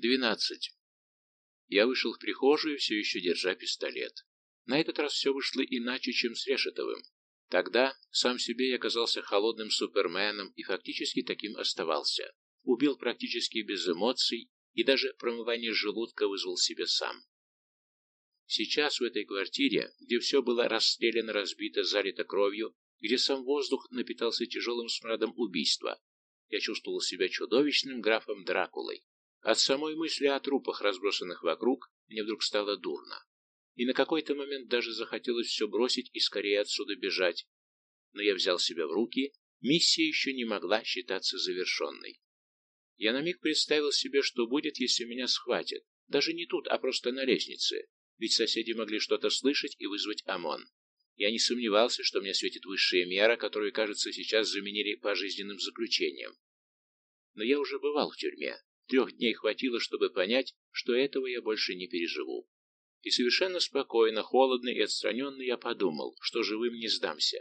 Двенадцать. Я вышел в прихожую, все еще держа пистолет. На этот раз все вышло иначе, чем с Решетовым. Тогда сам себе я казался холодным суперменом и фактически таким оставался. Убил практически без эмоций и даже промывание желудка вызвал себе сам. Сейчас в этой квартире, где все было расстреляно, разбито, залито кровью, где сам воздух напитался тяжелым смрадом убийства, я чувствовал себя чудовищным графом Дракулой. От самой мысли о трупах, разбросанных вокруг, мне вдруг стало дурно. И на какой-то момент даже захотелось все бросить и скорее отсюда бежать. Но я взял себя в руки, миссия еще не могла считаться завершенной. Я на миг представил себе, что будет, если меня схватят. Даже не тут, а просто на лестнице. Ведь соседи могли что-то слышать и вызвать ОМОН. Я не сомневался, что мне светит высшая мера, которую, кажется, сейчас заменили пожизненным заключением. Но я уже бывал в тюрьме. Трех дней хватило, чтобы понять, что этого я больше не переживу. И совершенно спокойно, холодно и отстраненно я подумал, что живым не сдамся.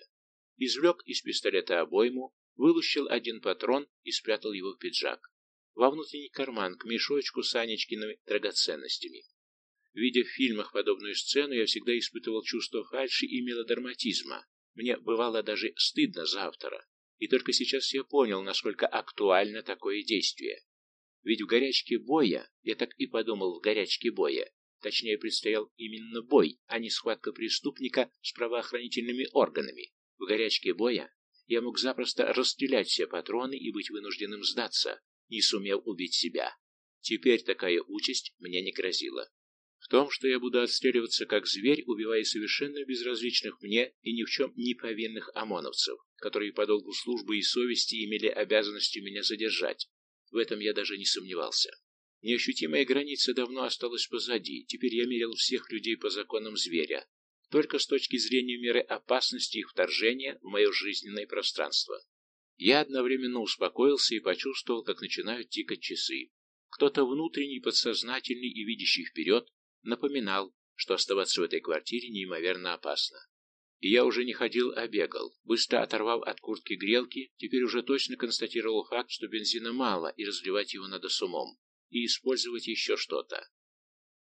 Извлек из пистолета обойму, вылущил один патрон и спрятал его в пиджак. Во внутренний карман к мешочку с Анечкиными драгоценностями. Видя в фильмах подобную сцену, я всегда испытывал чувство фальши и мелодраматизма. Мне бывало даже стыдно за автора. И только сейчас я понял, насколько актуально такое действие. Ведь в горячке боя, я так и подумал в горячке боя, точнее предстоял именно бой, а не схватка преступника с правоохранительными органами. В горячке боя я мог запросто расстрелять все патроны и быть вынужденным сдаться, не сумев убить себя. Теперь такая участь мне не грозила. В том, что я буду отстреливаться как зверь, убивая совершенно безразличных мне и ни в чем не повинных ОМОНовцев, которые по долгу службы и совести имели обязанностью меня задержать, в этом я даже не сомневался. Неощутимая граница давно осталась позади, теперь я мерил всех людей по законам зверя, только с точки зрения меры опасности их вторжения в мое жизненное пространство. Я одновременно успокоился и почувствовал, как начинают тикать часы. Кто-то внутренний, подсознательный и видящий вперед напоминал, что оставаться в этой квартире неимоверно опасно. И я уже не ходил, а бегал. Быстро оторвав от куртки грелки, теперь уже точно констатировал факт, что бензина мало, и разливать его надо с умом. И использовать еще что-то.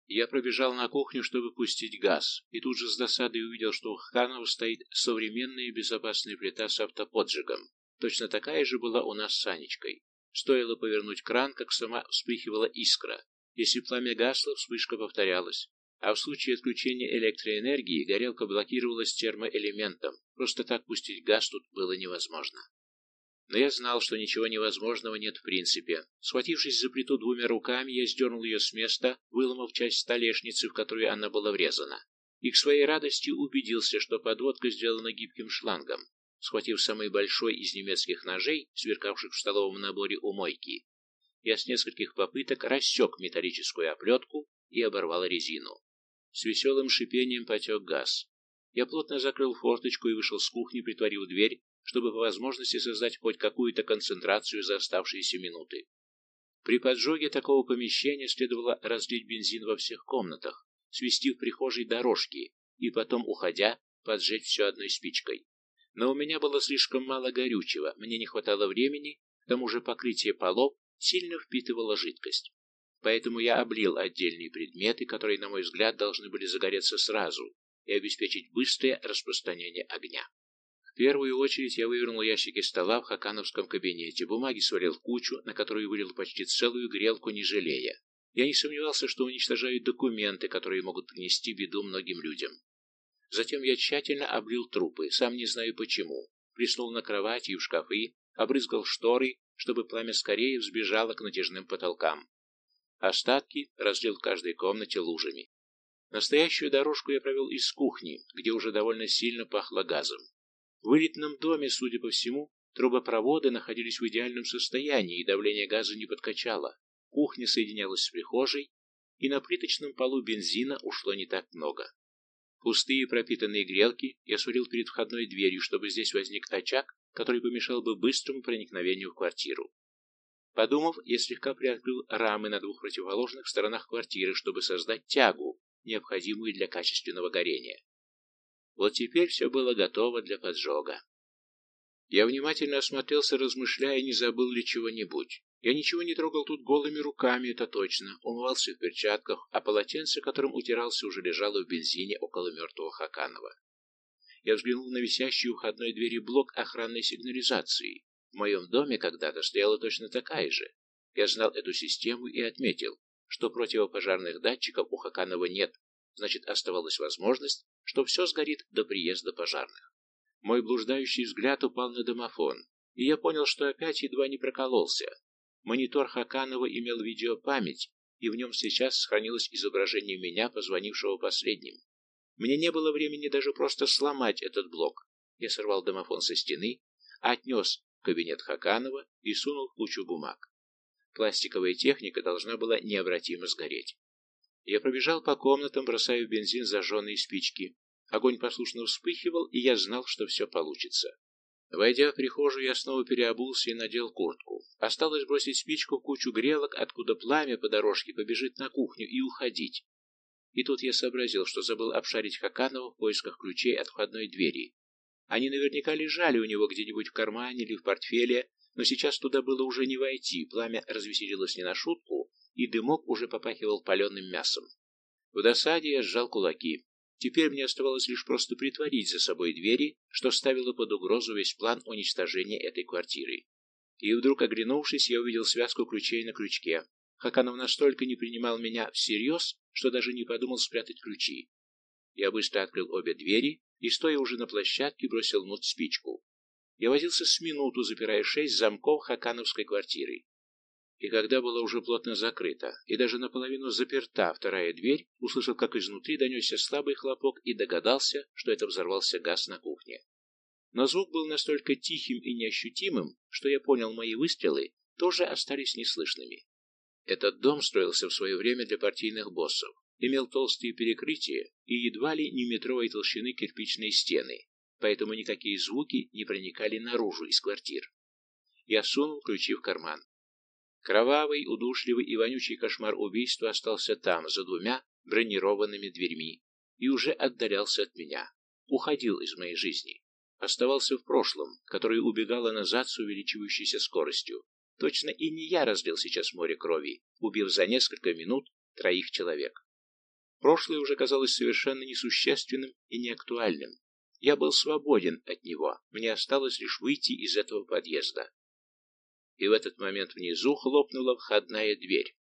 Я пробежал на кухню, чтобы пустить газ, и тут же с досадой увидел, что у Ханова стоит современная безопасная плита с автоподжигом. Точно такая же была у нас с Анечкой. Стоило повернуть кран, как сама вспыхивала искра. Если пламя гасло, вспышка повторялась. А в случае отключения электроэнергии горелка блокировалась термоэлементом. Просто так пустить газ тут было невозможно. Но я знал, что ничего невозможного нет в принципе. Схватившись за плиту двумя руками, я сдернул ее с места, выломав часть столешницы, в которую она была врезана. И к своей радости убедился, что подводка сделана гибким шлангом. Схватив самый большой из немецких ножей, сверкавших в столовом наборе у мойки, я с нескольких попыток рассек металлическую оплетку и оборвал резину. С веселым шипением потек газ. Я плотно закрыл форточку и вышел с кухни, притворив дверь, чтобы по возможности создать хоть какую-то концентрацию за оставшиеся минуты. При поджоге такого помещения следовало разлить бензин во всех комнатах, свести в прихожей дорожки и потом, уходя, поджечь все одной спичкой. Но у меня было слишком мало горючего, мне не хватало времени, к тому же покрытие полов сильно впитывало жидкость. Поэтому я облил отдельные предметы, которые, на мой взгляд, должны были загореться сразу и обеспечить быстрое распространение огня. В первую очередь я вывернул ящики стола в хакановском кабинете, бумаги свалил в кучу, на которую вылил почти целую грелку, не жалея. Я не сомневался, что уничтожают документы, которые могут принести беду многим людям. Затем я тщательно облил трупы, сам не знаю почему, плеснул на кровати и в шкафы, обрызгал шторы, чтобы пламя скорее взбежало к натяжным потолкам. Остатки разлил в каждой комнате лужами. Настоящую дорожку я провел из кухни, где уже довольно сильно пахло газом. В элитном доме, судя по всему, трубопроводы находились в идеальном состоянии, и давление газа не подкачало. Кухня соединялась с прихожей, и на плиточном полу бензина ушло не так много. Пустые пропитанные грелки я сварил перед входной дверью, чтобы здесь возник очаг, который помешал бы быстрому проникновению в квартиру. Подумав, я слегка приоткрыл рамы на двух противоположных сторонах квартиры, чтобы создать тягу, необходимую для качественного горения. Вот теперь все было готово для поджога. Я внимательно осмотрелся, размышляя, не забыл ли чего-нибудь. Я ничего не трогал тут голыми руками, это точно, умывался в перчатках, а полотенце, которым утирался, уже лежало в бензине около мертвого Хаканова. Я взглянул на висящий у входной двери блок охранной сигнализации. В моем доме когда-то стояла точно такая же. Я знал эту систему и отметил, что противопожарных датчиков у Хаканова нет, значит оставалась возможность, что все сгорит до приезда пожарных. Мой блуждающий взгляд упал на домофон, и я понял, что опять едва не прокололся. Монитор Хаканова имел видеопамять, и в нем сейчас сохранилось изображение меня, позвонившего последним. Мне не было времени даже просто сломать этот блок. Я сорвал домофон со стены, отнес кабинет Хаканова и сунул кучу бумаг. Пластиковая техника должна была необратимо сгореть. Я пробежал по комнатам, бросая в бензин зажженные спички. Огонь послушно вспыхивал, и я знал, что все получится. Войдя в прихожую, я снова переобулся и надел куртку. Осталось бросить спичку в кучу грелок, откуда пламя по дорожке побежит на кухню и уходить. И тут я сообразил, что забыл обшарить Хаканова в поисках ключей от входной двери. Они наверняка лежали у него где-нибудь в кармане или в портфеле, но сейчас туда было уже не войти, пламя развеселилось не на шутку, и дымок уже попахивал паленым мясом. В досаде я сжал кулаки. Теперь мне оставалось лишь просто притворить за собой двери, что ставило под угрозу весь план уничтожения этой квартиры. И вдруг, оглянувшись, я увидел связку ключей на крючке. Хаканов настолько не принимал меня всерьез, что даже не подумал спрятать ключи. Я быстро открыл обе двери и, стоя уже на площадке, бросил внутрь спичку. Я возился с минуту, запирая шесть замков хакановской квартиры. И когда была уже плотно закрыта и даже наполовину заперта вторая дверь, услышал, как изнутри донесся слабый хлопок и догадался, что это взорвался газ на кухне. Но звук был настолько тихим и неощутимым, что я понял, мои выстрелы тоже остались неслышными. Этот дом строился в свое время для партийных боссов, имел толстые перекрытия и едва ли не метровой толщины кирпичные стены, поэтому никакие звуки не проникали наружу из квартир. Я сунул ключи в карман. Кровавый, удушливый и вонючий кошмар убийства остался там, за двумя бронированными дверьми, и уже отдалялся от меня, уходил из моей жизни, оставался в прошлом, которое убегало назад с увеличивающейся скоростью. Точно и не я разлил сейчас море крови, убив за несколько минут троих человек. Прошлое уже казалось совершенно несущественным и неактуальным. Я был свободен от него, мне осталось лишь выйти из этого подъезда. И в этот момент внизу хлопнула входная дверь.